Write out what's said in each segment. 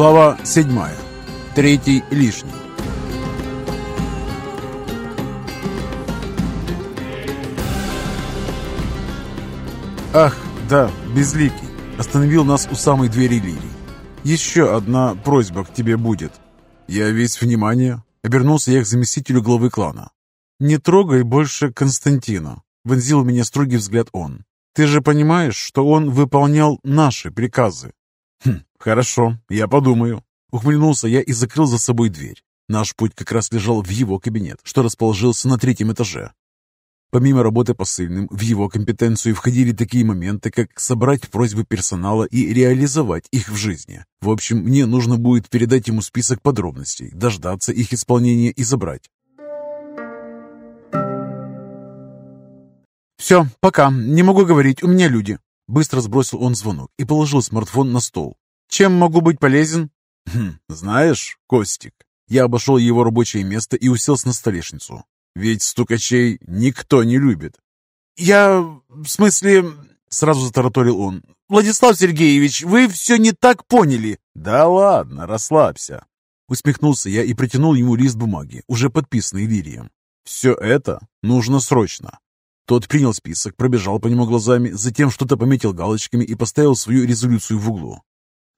Глава 7. Третий лишний. Ах, да, безликий. Остановил нас у самой двери Лирии. Еще одна просьба к тебе будет. Я весь внимание. Обернулся я к заместителю главы клана. Не трогай больше Константина. Вонзил у меня строгий взгляд он. Ты же понимаешь, что он выполнял наши приказы. Хорошо, я подумаю. Ухмыльнулся я и закрыл за собой дверь. Наш путь как раз лежал в его кабинет, что расположился на третьем этаже. Помимо работы посыльным, в его компетенцию входили такие моменты, как собрать просьбы персонала и реализовать их в жизни. В общем, мне нужно будет передать ему список подробностей, дождаться их исполнения и забрать. «Все, пока. Не могу говорить, у меня люди». Быстро сбросил он звонок и положил смартфон на стол. «Чем могу быть полезен?» хм, «Знаешь, Костик, я обошел его рабочее место и уселся на столешницу. Ведь стукачей никто не любит. «Я... в смысле...» — сразу затараторил он. «Владислав Сергеевич, вы все не так поняли». «Да ладно, расслабься». Усмехнулся я и протянул ему лист бумаги, уже подписанный Лирием. «Все это нужно срочно». Тот принял список, пробежал по нему глазами, затем что-то пометил галочками и поставил свою резолюцию в углу.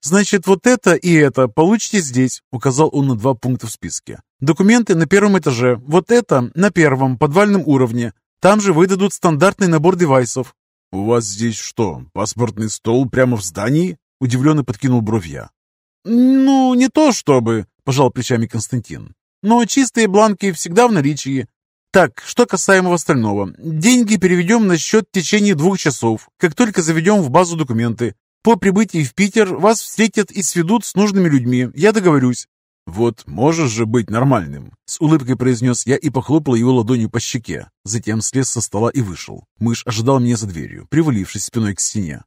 «Значит, вот это и это получите здесь», — указал он на два пункта в списке. «Документы на первом этаже, вот это на первом, подвальном уровне. Там же выдадут стандартный набор девайсов». «У вас здесь что, паспортный стол прямо в здании?» — удивленно подкинул бровь я. «Ну, не то чтобы», — пожал плечами Константин. «Но чистые бланки всегда в наличии. Так, что касаемо остального. Деньги переведем на счет в течение двух часов, как только заведем в базу документы. По прибытии в Питер вас встретят и сведут с нужными людьми. Я договорюсь». «Вот можешь же быть нормальным!» С улыбкой произнес я и похлопал его ладонью по щеке. Затем слез со стола и вышел. Мышь ожидал меня за дверью, привалившись спиной к стене.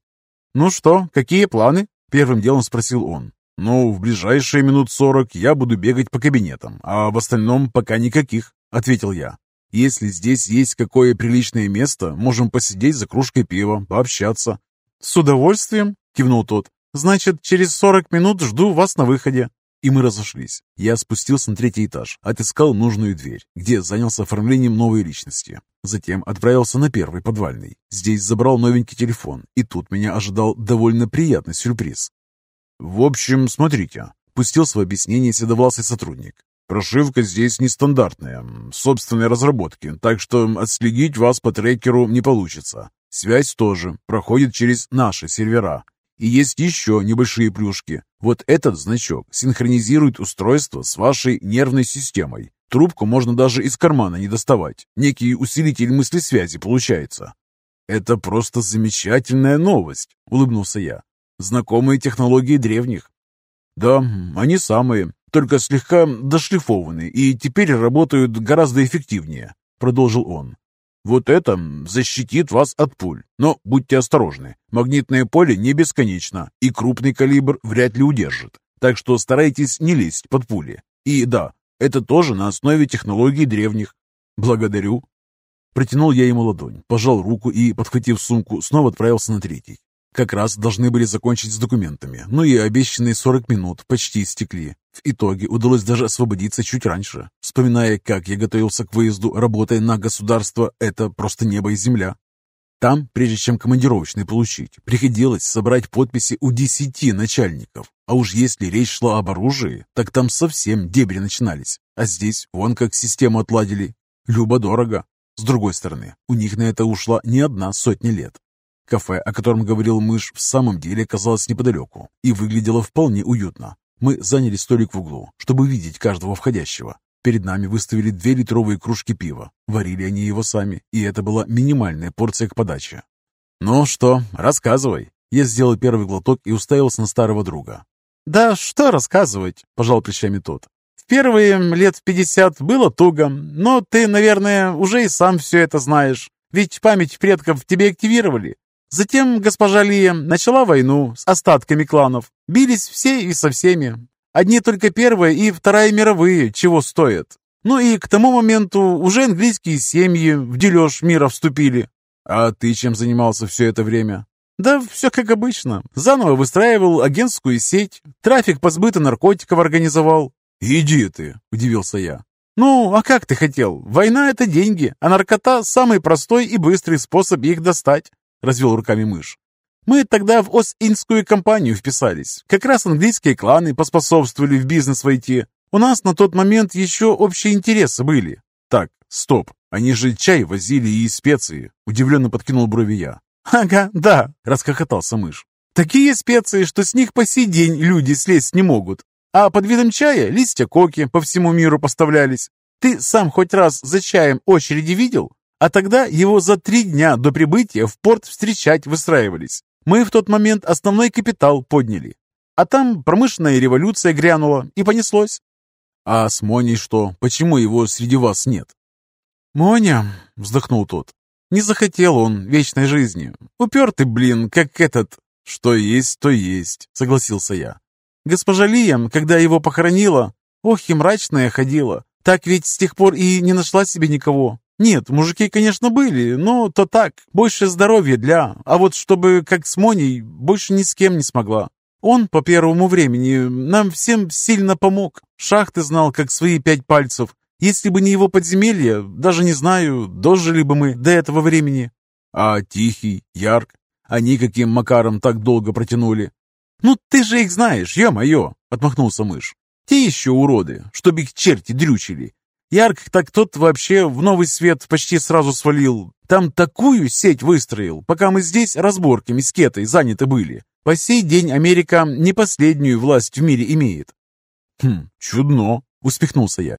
«Ну что, какие планы?» Первым делом спросил он. «Ну, в ближайшие минут сорок я буду бегать по кабинетам, а в остальном пока никаких», — ответил я. «Если здесь есть какое приличное место, можем посидеть за кружкой пива, пообщаться». «С удовольствием», кивнул тот. «Значит, через сорок минут жду вас на выходе». И мы разошлись. Я спустился на третий этаж, отыскал нужную дверь, где занялся оформлением новой личности. Затем отправился на первый подвальный. Здесь забрал новенький телефон, и тут меня ожидал довольно приятный сюрприз. «В общем, смотрите», — пустился в объяснение седовласый сотрудник. «Прошивка здесь нестандартная, собственной разработки, так что отследить вас по трекеру не получится. Связь тоже проходит через наши сервера, и есть еще небольшие плюшки. Вот этот значок синхронизирует устройство с вашей нервной системой. Трубку можно даже из кармана не доставать. Некий усилитель мыслесвязи получается. «Это просто замечательная новость», — улыбнулся я. «Знакомые технологии древних». «Да, они самые, только слегка дошлифованы и теперь работают гораздо эффективнее», — продолжил он. Вот это защитит вас от пуль. Но будьте осторожны. Магнитное поле не бесконечно, и крупный калибр вряд ли удержит. Так что старайтесь не лезть под пули. И да, это тоже на основе технологий древних. Благодарю. Протянул я ему ладонь, пожал руку и, подхватив сумку, снова отправился на третий. Как раз должны были закончить с документами, но и обещанные 40 минут почти истекли. В итоге удалось даже освободиться чуть раньше. Вспоминая, как я готовился к выезду, работая на государство, это просто небо и земля. Там, прежде чем командировочный получить, приходилось собрать подписи у десяти начальников. А уж если речь шла об оружии, так там совсем дебри начинались. А здесь вон как систему отладили. Любо-дорого. С другой стороны, у них на это ушла не одна сотня лет. Кафе, о котором говорил мышь, в самом деле оказалось неподалеку и выглядело вполне уютно. Мы заняли столик в углу, чтобы видеть каждого входящего. Перед нами выставили две литровые кружки пива. Варили они его сами, и это была минимальная порция к подаче. «Ну что, рассказывай». Я сделал первый глоток и уставился на старого друга. «Да что рассказывать?» – пожал плечами тот. «В первые лет пятьдесят было туго, но ты, наверное, уже и сам все это знаешь. Ведь память предков тебе активировали. Затем госпожа Лия начала войну с остатками кланов. Бились все и со всеми. Одни только Первая и Вторая мировые чего стоят. Ну и к тому моменту уже английские семьи в дележ мира вступили. А ты чем занимался все это время? Да все как обычно. Заново выстраивал агентскую сеть, трафик по сбыту наркотиков организовал. «Иди ты!» – удивился я. «Ну, а как ты хотел? Война – это деньги, а наркота – самый простой и быстрый способ их достать», – развел руками мышь. «Мы тогда в Ост-Индскую компанию вписались. Как раз английские кланы поспособствовали в бизнес войти. У нас на тот момент еще общие интересы были». «Так, стоп, они же чай возили и специи», – удивленно подкинул брови я. «Ага, да», – расхохотался мышь. «Такие специи, что с них по сей день люди слезть не могут. А под видом чая листья коки по всему миру поставлялись. Ты сам хоть раз за чаем очереди видел? А тогда его за три дня до прибытия в порт встречать выстраивались. Мы в тот момент основной капитал подняли. А там промышленная революция грянула и понеслось. А с Моней что? Почему его среди вас нет? Моня, вздохнул тот. Не захотел он вечной жизни. Упертый, блин, как этот. Что есть, то есть, согласился я. Госпожа Лия, когда его похоронила, ох и мрачная ходила. Так ведь с тех пор и не нашла себе никого. Нет, мужики, конечно, были, но то так, больше здоровья для, а вот чтобы, как с Моней, больше ни с кем не смогла. Он по первому времени нам всем сильно помог. Шахты знал, как свои пять пальцев. Если бы не его подземелье, даже не знаю, дожили бы мы до этого времени. А Тихий, Ярк, они каким макаром так долго протянули? «Ну ты же их знаешь, ё-моё!» — отмахнулся мышь. «Те еще уроды, чтобы их черти дрючили. Ярк так тот вообще в новый свет почти сразу свалил. Там такую сеть выстроил, пока мы здесь разборками с Кетой заняты были. По сей день Америка не последнюю власть в мире имеет». «Хм, чудно!» — успехнулся я.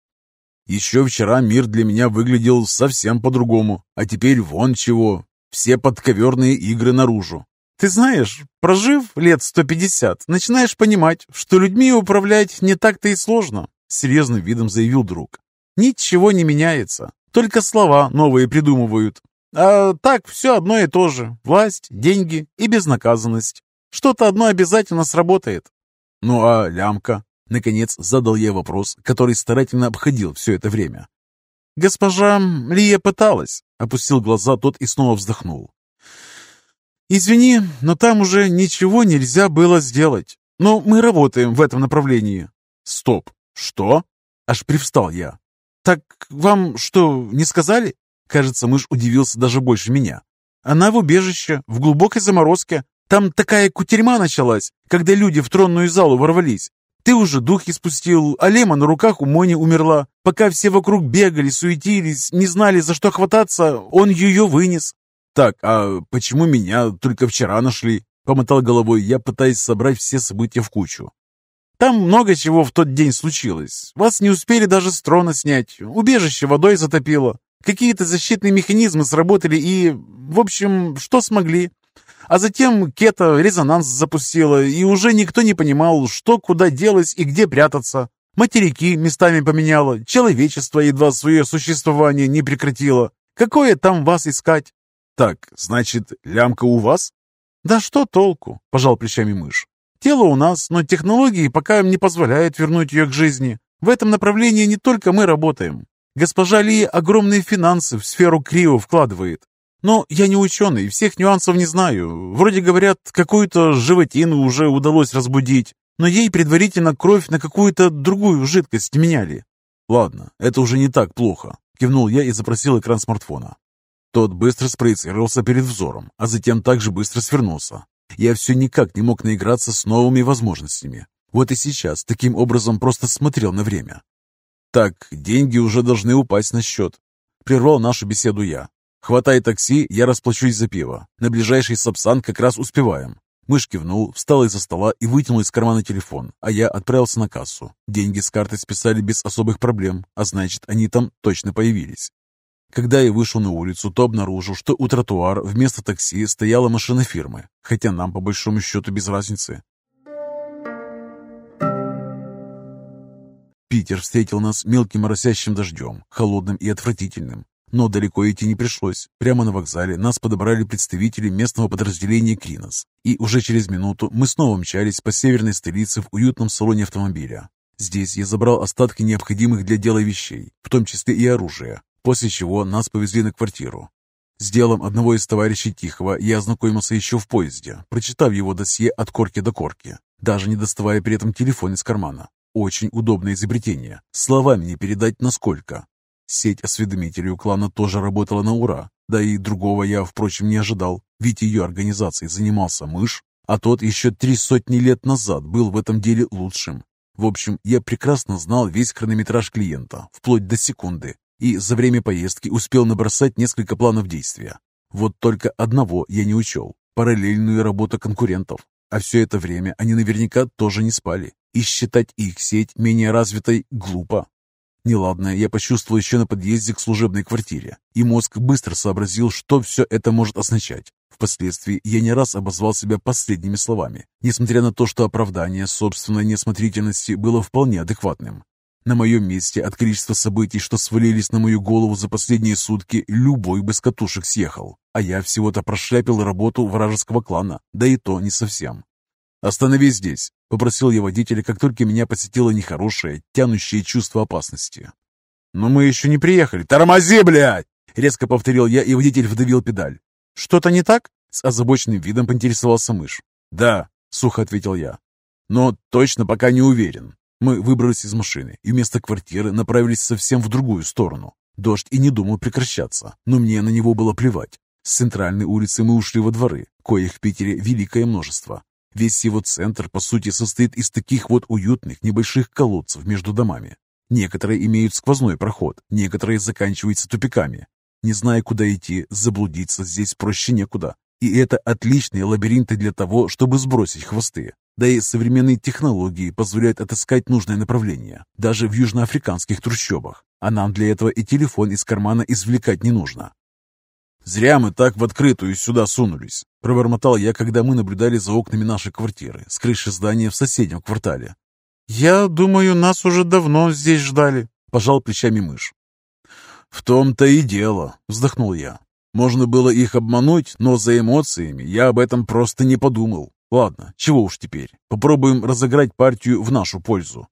«Еще вчера мир для меня выглядел совсем по-другому, а теперь вон чего, все подковерные игры наружу. Ты знаешь, прожив лет 150, начинаешь понимать, что людьми управлять не так-то и сложно, серьезным видом заявил друг. Ничего не меняется, только слова новые придумывают. А так все одно и то же. Власть, деньги и безнаказанность. Что-то одно обязательно сработает. Ну а лямка? Наконец задал я вопрос, который старательно обходил все это время. Госпожа Лия пыталась. Опустил глаза тот и снова вздохнул. «Извини, но там уже ничего нельзя было сделать. Но мы работаем в этом направлении». «Стоп! Что?» Аж привстал я. «Так вам что, не сказали?» Кажется, мышь удивился даже больше меня. «Она в убежище, в глубокой заморозке. Там такая кутерьма началась, когда люди в тронную залу ворвались. Ты уже дух испустил, а Лема на руках у Мони умерла. Пока все вокруг бегали, суетились, не знали, за что хвататься, он ее вынес. «Так, а почему меня только вчера нашли?» Помотал головой я, пытаясь собрать все события в кучу. «Там много чего в тот день случилось. Вас не успели даже с трона снять. Убежище водой затопило. Какие-то защитные механизмы сработали и... В общем, что смогли. А затем Кета резонанс запустила, и уже никто не понимал, что куда делать и где прятаться. Материки местами поменяло, человечество едва свое существование не прекратило. Какое там вас искать? «Так, значит, лямка у вас?» «Да что толку?» – пожал плечами мышь. «Тело у нас, но технологии пока не позволяют вернуть ее к жизни. В этом направлении не только мы работаем. Госпожа Ли огромные финансы в сферу Крио вкладывает. Но я не ученый, всех нюансов не знаю. Вроде говорят, какую-то животину уже удалось разбудить, но ей предварительно кровь на какую-то другую жидкость меняли. «Ладно, это уже не так плохо», — кивнул я и запросил экран смартфона. Тот быстро спроецировался перед взором, а затем также быстро свернулся. Я все никак не мог наиграться с новыми возможностями. Вот и сейчас таким образом просто смотрел на время. «Так, деньги уже должны упасть на счет», — прервал нашу беседу я. «Хватай такси, я расплачусь за пиво. На ближайший Сапсан как раз успеваем». Мышь кивнул, встал из-за стола и вытянул из кармана телефон, а я отправился на кассу. Деньги с карты списали без особых проблем, а значит, они там точно появились. Когда я вышел на улицу, то обнаружил, что у тротуара вместо такси стояла машина фирмы, хотя нам по большому счету без разницы. Питер встретил нас мелким моросящим дождем, холодным и отвратительным. Но далеко идти не пришлось. Прямо на вокзале нас подобрали представители местного подразделения «Кринос». И уже через минуту мы снова мчались по северной столице в уютном салоне автомобиля. Здесь я забрал остатки необходимых для дела вещей, в том числе и оружие, после чего нас повезли на квартиру. С делом одного из товарищей Тихого я ознакомился еще в поезде, прочитав его досье от корки до корки, даже не доставая при этом телефон из кармана. Очень удобное изобретение. Словами не передать насколько. Сеть осведомителей у клана тоже работала на ура. Да и другого я, впрочем, не ожидал, ведь ее организацией занимался мышь, а тот еще три сотни лет назад был в этом деле лучшим. В общем, я прекрасно знал весь хронометраж клиента, вплоть до секунды, и за время поездки успел набросать несколько планов действия. Вот только одного я не учел – параллельную работу конкурентов. А все это время они наверняка тоже не спали, и считать их сеть менее развитой глупо. Неладное я почувствовал еще на подъезде к служебной квартире, и мозг быстро сообразил, что все это может означать. Впоследствии я не раз обозвал себя последними словами, несмотря на то, что оправдание собственной неосмотрительности было вполне адекватным. На моем месте от количества событий, что свалились на мою голову за последние сутки, любой бы с катушек съехал. А я всего-то прошляпил работу вражеского клана, да и то не совсем. «Остановись здесь», — попросил я водителя, как только меня посетило нехорошее, тянущее чувство опасности. «Но мы еще не приехали. Тормози, блядь!» Резко повторил я, и водитель вдавил педаль. «Что-то не так?» — с озабоченным видом поинтересовался мышь. «Да», — сухо ответил я. «Но точно пока не уверен. Мы выбрались из машины и вместо квартиры направились совсем в другую сторону. Дождь и не думал прекращаться, но мне на него было плевать. С центральной улицы мы ушли во дворы, коих в Питере великое множество. Весь его центр, по сути, состоит из таких вот уютных небольших колодцев между домами. Некоторые имеют сквозной проход, некоторые заканчиваются тупиками. Не зная, куда идти, заблудиться здесь проще некуда. И это отличные лабиринты для того, чтобы сбросить хвосты. Да и современные технологии позволяют отыскать нужное направление, даже в южноафриканских трущобах. А нам для этого и телефон из кармана извлекать не нужно. «Зря мы так в открытую сюда сунулись», – пробормотал я, когда мы наблюдали за окнами нашей квартиры с крыши здания в соседнем квартале. «Я думаю, нас уже давно здесь ждали», – пожал плечами мышь. «В том-то и дело», – вздохнул я. «Можно было их обмануть, но за эмоциями я об этом просто не подумал. Ладно, чего уж теперь. Попробуем разыграть партию в нашу пользу.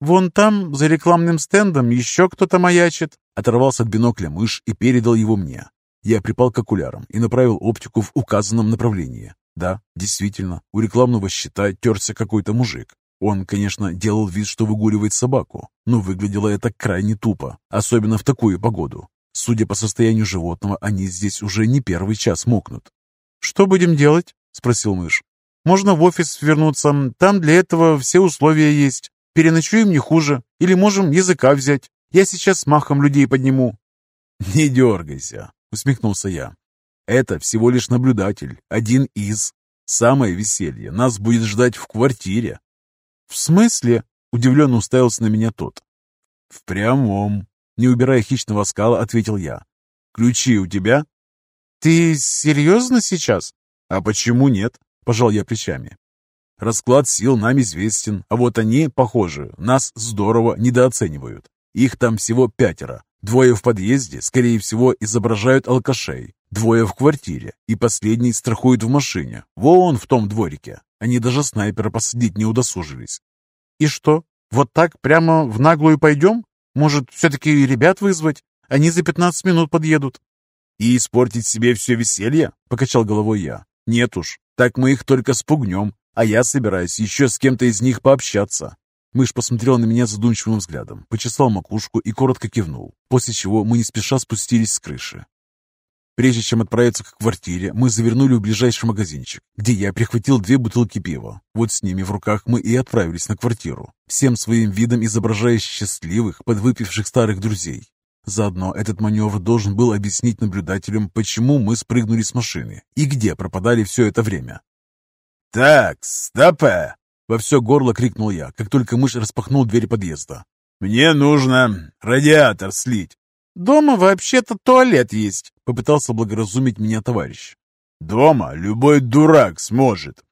«Вон там, за рекламным стендом, еще кто-то маячит», оторвался от бинокля мышь и передал его мне. Я припал к окулярам и направил оптику в указанном направлении. Да, действительно, у рекламного щита терся какой-то мужик. Он, конечно, делал вид, что выгуливает собаку, но выглядело это крайне тупо, особенно в такую погоду. Судя по состоянию животного, они здесь уже не первый час мокнут. «Что будем делать?» — спросил мышь. Можно в офис вернуться, там для этого все условия есть. Переночуем не хуже, или можем языка взять. Я сейчас с махом людей подниму». «Не дергайся», — усмехнулся я. «Это всего лишь наблюдатель, один из. Самое веселье нас будет ждать в квартире». «В смысле?» — удивленно уставился на меня тот. «В прямом», — не убирая хищного скала, ответил я. «Ключи у тебя?» «Ты серьезно сейчас?» «А почему нет?» Пожал я плечами. Расклад сил нам известен, а вот они, похоже, нас здорово недооценивают. Их там всего пятеро. Двое в подъезде, скорее всего, изображают алкашей. Двое в квартире, и последний страхует в машине. Вон в том дворике. Они даже снайпера посадить не удосужились. И что, вот так прямо в наглую пойдем? Может, все-таки ребят вызвать? Они за пятнадцать минут подъедут. И испортить себе все веселье? Покачал головой я. Нет уж, так мы их только спугнем, а я собираюсь еще с кем-то из них пообщаться». Мышь посмотрел на меня задумчивым взглядом, почесал макушку и коротко кивнул, после чего мы не спеша спустились с крыши. Прежде чем отправиться к квартире, мы завернули в ближайший магазинчик, где я прихватил две бутылки пива. Вот с ними в руках мы и отправились на квартиру, всем своим видом изображая счастливых, подвыпивших старых друзей. Заодно этот маневр должен был объяснить наблюдателям, почему мы спрыгнули с машины и где пропадали все это время. «Так, стопе!» — во все горло крикнул я, как только мышь распахнул дверь подъезда. «Мне нужно радиатор слить». «Дома вообще-то туалет есть», — попытался благоразумить меня товарищ. «Дома любой дурак сможет».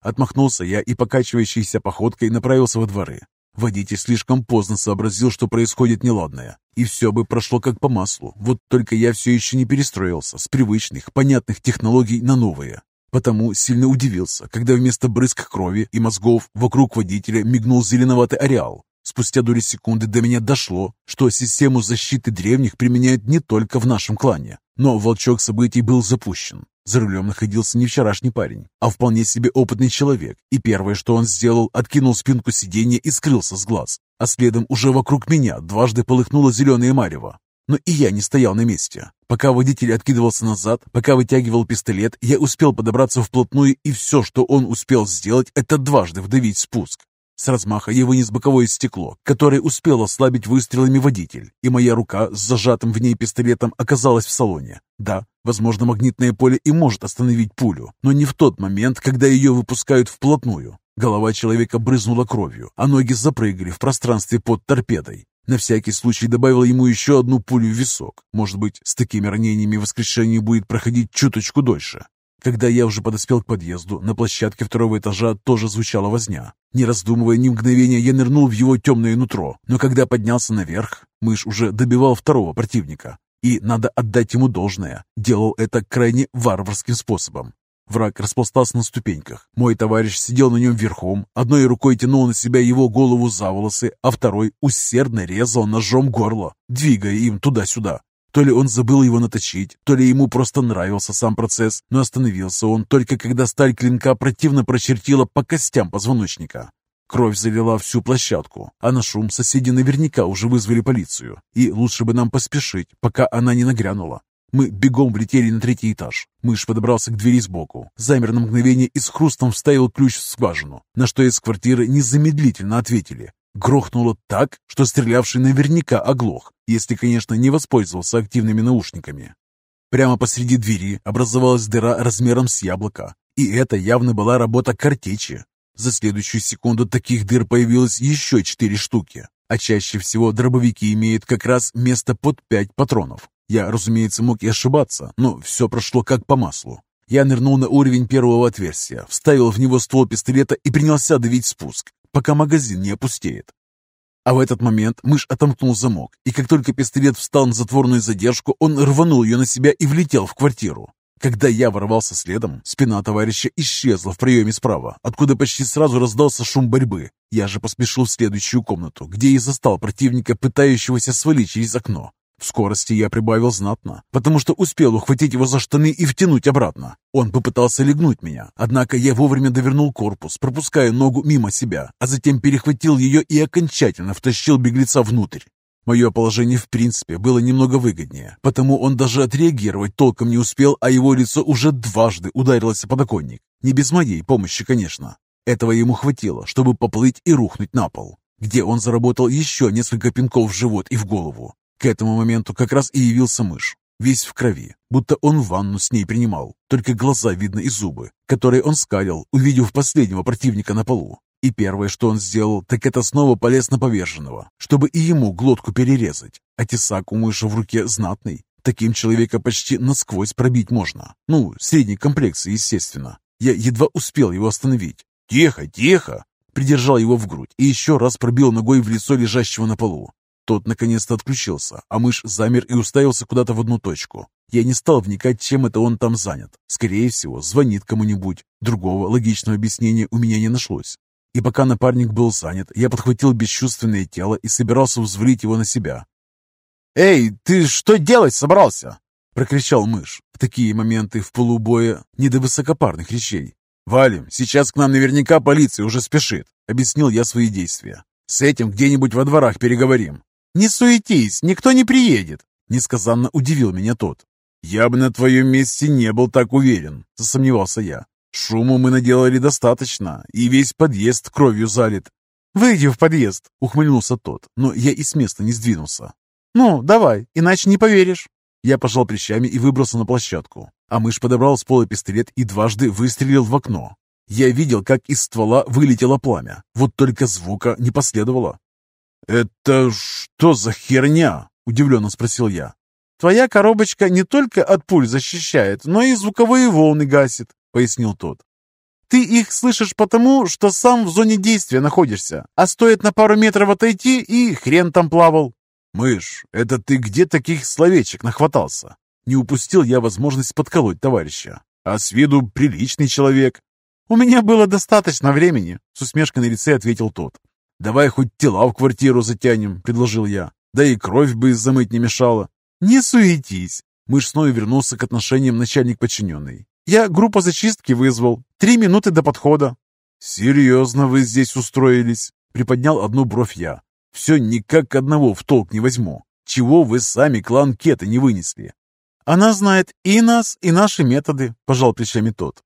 Отмахнулся я и, покачивающейся походкой, направился во дворы. Водитель слишком поздно сообразил, что происходит неладное, и все бы прошло как по маслу. Вот только я все еще не перестроился с привычных, понятных технологий на новые. Потому сильно удивился, когда вместо брызг крови и мозгов вокруг водителя мигнул зеленоватый ареал. Спустя доли секунды до меня дошло, что систему защиты древних применяют не только в нашем клане. Но волчок событий был запущен. За рулем находился не вчерашний парень, а вполне себе опытный человек, и первое, что он сделал, откинул спинку сиденья и скрылся с глаз. А следом уже вокруг меня дважды полыхнуло зеленое марево. Но и я не стоял на месте. Пока водитель откидывался назад, пока вытягивал пистолет, я успел подобраться вплотную, и все, что он успел сделать, это дважды вдавить спуск. С размаха я вынес боковое стекло, которое успел ослабить выстрелами водитель, и моя рука с зажатым в ней пистолетом оказалась в салоне. Да, возможно, магнитное поле и может остановить пулю, но не в тот момент, когда ее выпускают вплотную. Голова человека брызнула кровью, а ноги запрыгали в пространстве под торпедой. На всякий случай добавил ему еще одну пулю в висок. Может быть, с такими ранениями воскрешение будет проходить чуточку дольше. Когда я уже подоспел к подъезду, на площадке второго этажа тоже звучала возня. Не раздумывая ни мгновения, я нырнул в его темное нутро, но когда поднялся наверх, мышь уже добивал второго противника. И надо отдать ему должное, делал это крайне варварским способом. Враг распластался на ступеньках. Мой товарищ сидел на нем верхом, одной рукой тянул на себя его голову за волосы, а второй усердно резал ножом горло, двигая им туда-сюда. То ли он забыл его наточить, то ли ему просто нравился сам процесс, но остановился он только когда сталь клинка противно прочертила по костям позвоночника. Кровь залила всю площадку, а на шум соседи наверняка уже вызвали полицию. И лучше бы нам поспешить, пока она не нагрянула. Мы бегом влетели на третий этаж. Мышь подобрался к двери сбоку, замер на мгновение и с хрустом вставил ключ в скважину, на что из квартиры незамедлительно ответили. Грохнуло так, что стрелявший наверняка оглох, если, конечно, не воспользовался активными наушниками. Прямо посреди двери образовалась дыра размером с яблоко, и это явно была работа картечи. За следующую секунду таких дыр появилось еще четыре штуки, а чаще всего дробовики имеют как раз место под пять патронов. Я, разумеется, мог и ошибаться, но все прошло как по маслу. Я нырнул на уровень первого отверстия, вставил в него ствол пистолета и принялся давить спуск пока магазин не опустеет. А в этот момент мышь отомкнул замок, и как только пистолет встал на затворную задержку, он рванул ее на себя и влетел в квартиру. Когда я ворвался следом, спина товарища исчезла в проеме справа, откуда почти сразу раздался шум борьбы. Я же поспешил в следующую комнату, где и застал противника, пытающегося свалить через окно. В скорости я прибавил знатно, потому что успел ухватить его за штаны и втянуть обратно. Он попытался легнуть меня, однако я вовремя довернул корпус, пропуская ногу мимо себя, а затем перехватил ее и окончательно втащил беглеца внутрь. Мое положение в принципе было немного выгоднее, потому он даже отреагировать толком не успел, а его лицо уже дважды ударилось о подоконник. Не без моей помощи, конечно. Этого ему хватило, чтобы поплыть и рухнуть на пол, где он заработал еще несколько пинков в живот и в голову. К этому моменту как раз и явился мышь, весь в крови, будто он ванну с ней принимал, только глаза видно и зубы, которые он скалил, увидев последнего противника на полу. И первое, что он сделал, так это снова полез на поверженного, чтобы и ему глотку перерезать. А тесак у мыши в руке знатный. Таким человека почти насквозь пробить можно. Ну, средней комплекции, естественно. Я едва успел его остановить. «Тихо, тихо!» Придержал его в грудь и еще раз пробил ногой в лицо лежащего на полу. Тот наконец-то отключился, а мышь замер и уставился куда-то в одну точку. Я не стал вникать, чем это он там занят. Скорее всего, звонит кому-нибудь. Другого логичного объяснения у меня не нашлось. И пока напарник был занят, я подхватил бесчувственное тело и собирался взвалить его на себя. «Эй, ты что делать собрался?» — прокричал мышь. В такие моменты в полубоя не до высокопарных речей. «Валим, сейчас к нам наверняка полиция уже спешит», — объяснил я свои действия. «С этим где-нибудь во дворах переговорим. «Не суетись, никто не приедет!» Несказанно удивил меня тот. «Я бы на твоем месте не был так уверен», — засомневался я. «Шуму мы наделали достаточно, и весь подъезд кровью залит». «Выйди в подъезд», — ухмыльнулся тот, но я и с места не сдвинулся. «Ну, давай, иначе не поверишь». Я пожал плечами и выбрался на площадку, а мышь подобрал с пола пистолет и дважды выстрелил в окно. Я видел, как из ствола вылетело пламя, вот только звука не последовало. «Это что за херня?» – удивленно спросил я. «Твоя коробочка не только от пуль защищает, но и звуковые волны гасит», – пояснил тот. «Ты их слышишь потому, что сам в зоне действия находишься, а стоит на пару метров отойти, и хрен там плавал». «Мышь, это ты где таких словечек нахватался?» Не упустил я возможность подколоть товарища. «А с виду приличный человек». «У меня было достаточно времени», — с усмешкой на лице ответил тот. «Давай хоть тела в квартиру затянем», — предложил я. «Да и кровь бы замыть не мешала». «Не суетись!» Мышь снова вернулся к отношениям начальник-подчиненный. «Я группу зачистки вызвал. Три минуты до подхода». «Серьезно вы здесь устроились?» Приподнял одну бровь я. «Все никак одного в толк не возьму. Чего вы сами клан Кета не вынесли?» «Она знает и нас, и наши методы», — пожал плечами тот.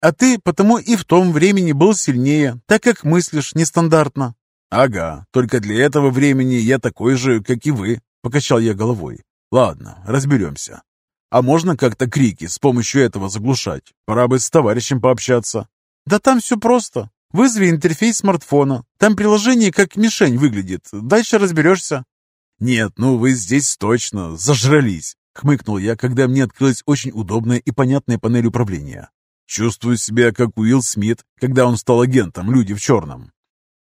«А ты потому и в том времени был сильнее, так как мыслишь нестандартно». «Ага, только для этого времени я такой же, как и вы», — покачал я головой. «Ладно, разберемся. А можно как-то крики с помощью этого заглушать? Пора бы с товарищем пообщаться». «Да там все просто. Вызови интерфейс смартфона. Там приложение как мишень выглядит. Дальше разберешься». «Нет, ну вы здесь точно зажрались», — хмыкнул я, когда мне открылась очень удобная и понятная панель управления. «Чувствую себя как Уилл Смит, когда он стал агентом «Люди в черном».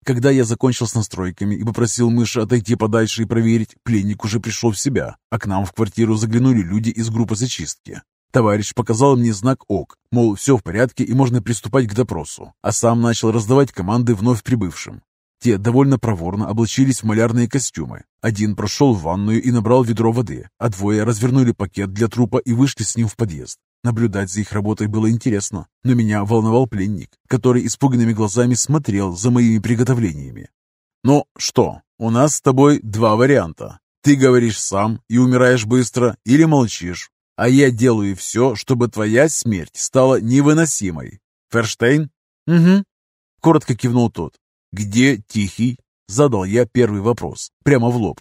Когда я закончил с настройками и попросил мыши отойти подальше и проверить, пленник уже пришел в себя, а к нам в квартиру заглянули люди из группы зачистки. Товарищ показал мне знак ОК, мол, все в порядке и можно приступать к допросу, а сам начал раздавать команды вновь прибывшим. Те довольно проворно облачились в малярные костюмы. Один прошел в ванную и набрал ведро воды, а двое развернули пакет для трупа и вышли с ним в подъезд. Наблюдать за их работой было интересно, но меня волновал пленник, который испуганными глазами смотрел за моими приготовлениями. «Ну что, у нас с тобой два варианта. Ты говоришь сам и умираешь быстро, или молчишь, а я делаю все, чтобы твоя смерть стала невыносимой. Ферштейн?» «Угу», — коротко кивнул тот. «Где Тихий?» — задал я первый вопрос, прямо в лоб.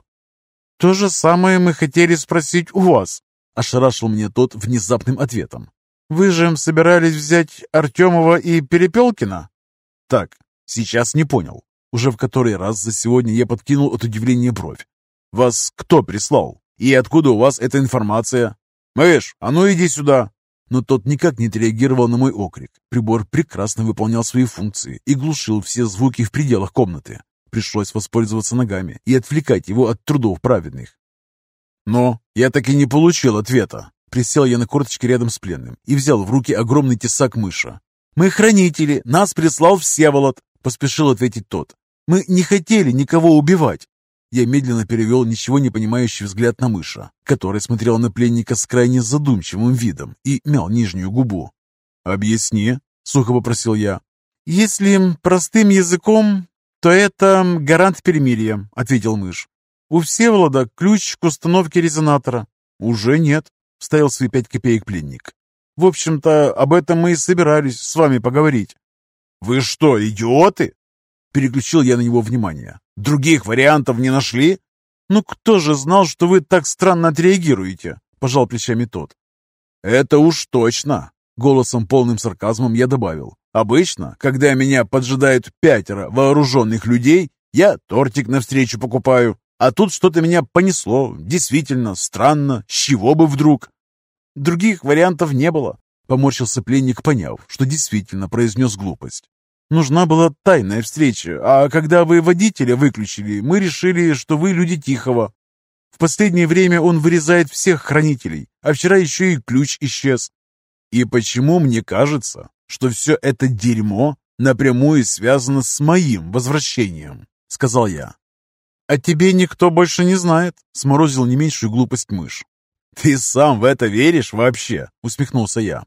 «То же самое мы хотели спросить у вас», Ошарашил мне тот внезапным ответом. «Вы же собирались взять Артемова и Перепелкина?» «Так, сейчас не понял. Уже в который раз за сегодня я подкинул от удивления бровь. Вас кто прислал? И откуда у вас эта информация? Мышь, а ну иди сюда!» Но тот никак не отреагировал на мой окрик. Прибор прекрасно выполнял свои функции и глушил все звуки в пределах комнаты. Пришлось воспользоваться ногами и отвлекать его от трудов праведных. Но я так и не получил ответа. Присел я на корточке рядом с пленным и взял в руки огромный тесак мыша. «Мы хранители, нас прислал Всеволод», — поспешил ответить тот. «Мы не хотели никого убивать». Я медленно перевел ничего не понимающий взгляд на мыша, который смотрел на пленника с крайне задумчивым видом и мял нижнюю губу. «Объясни», — сухо попросил я. «Если простым языком, то это гарант перемирия», — ответил мышь. У Всеволода ключ к установке резонатора. Уже нет, вставил свои пять копеек пленник. В общем-то, об этом мы и собирались с вами поговорить. Вы что, идиоты? Переключил я на него внимание. Других вариантов не нашли? Ну кто же знал, что вы так странно отреагируете? Пожал плечами тот. Это уж точно. Голосом полным сарказмом я добавил. Обычно, когда меня поджидают пятеро вооруженных людей, я тортик навстречу покупаю, а тут что-то меня понесло. Действительно, странно. С чего бы вдруг? Других вариантов не было. Поморщился пленник, поняв, что действительно произнес глупость. Нужна была тайная встреча, а когда вы водителя выключили, мы решили, что вы люди Тихого. В последнее время он вырезает всех хранителей, а вчера еще и ключ исчез. И почему мне кажется, что все это дерьмо напрямую связано с моим возвращением? Сказал я. «О тебе никто больше не знает», — сморозил не меньшую глупость мышь. «Ты сам в это веришь вообще?» — усмехнулся я.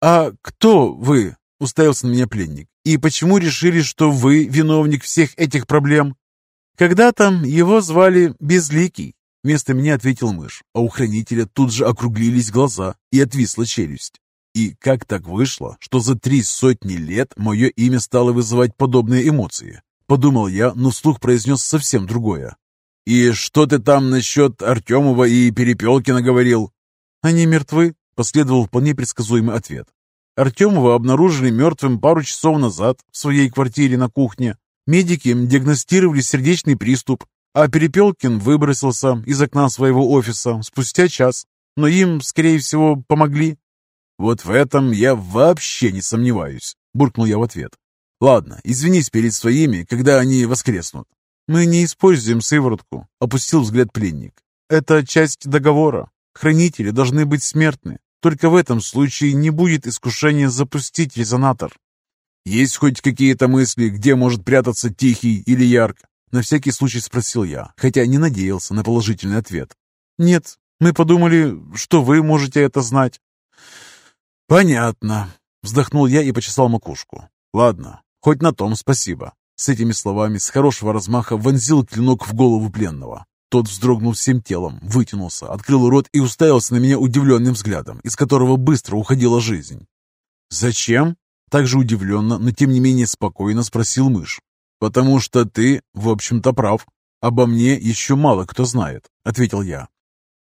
«А кто вы?» — уставился на меня пленник. «И почему решили, что вы виновник всех этих проблем?» «Когда-то его звали Безликий», — вместо меня ответил мышь, а у хранителя тут же округлились глаза и отвисла челюсть. И как так вышло, что за три сотни лет мое имя стало вызывать подобные эмоции? Подумал я, но вслух произнес совсем другое. «И что ты там насчет Артемова и Перепелкина говорил?» «Они мертвы», — последовал вполне предсказуемый ответ. Артемова обнаружили мертвым пару часов назад в своей квартире на кухне. Медики диагностировали сердечный приступ, а Перепелкин выбросился из окна своего офиса спустя час. Но им, скорее всего, помогли. «Вот в этом я вообще не сомневаюсь», — буркнул я в ответ. Ладно, извинись перед своими, когда они воскреснут. Мы не используем сыворотку, опустил взгляд пленник. Это часть договора. Хранители должны быть смертны. Только в этом случае не будет искушения запустить резонатор. Есть хоть какие-то мысли, где может прятаться Тихий или Ярк?» На всякий случай спросил я, хотя не надеялся на положительный ответ. «Нет, мы подумали, что вы можете это знать». «Понятно», — вздохнул я и почесал макушку. «Ладно, хоть на том спасибо». С этими словами с хорошего размаха вонзил клинок в голову пленного. Тот вздрогнул всем телом, вытянулся, открыл рот и уставился на меня удивленным взглядом, из которого быстро уходила жизнь. «Зачем?» Также удивленно, но тем не менее спокойно спросил мышь. «Потому что ты, в общем-то, прав. Обо мне еще мало кто знает», — ответил я.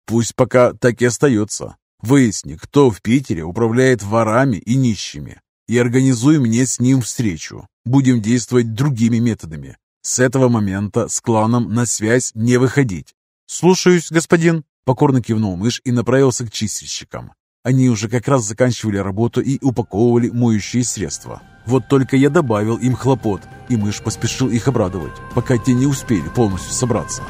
«Пусть пока так и остается. Выясни, кто в Питере управляет ворами и нищими, и организуй мне с ним встречу. Будем действовать другими методами. С этого момента с кланом на связь не выходить. «Слушаюсь, господин», — покорно кивнул мышь и направился к чистильщикам. Они уже как раз заканчивали работу и упаковывали моющие средства. Вот только я добавил им хлопот, и мышь поспешил их обрадовать, пока те не успели полностью собраться.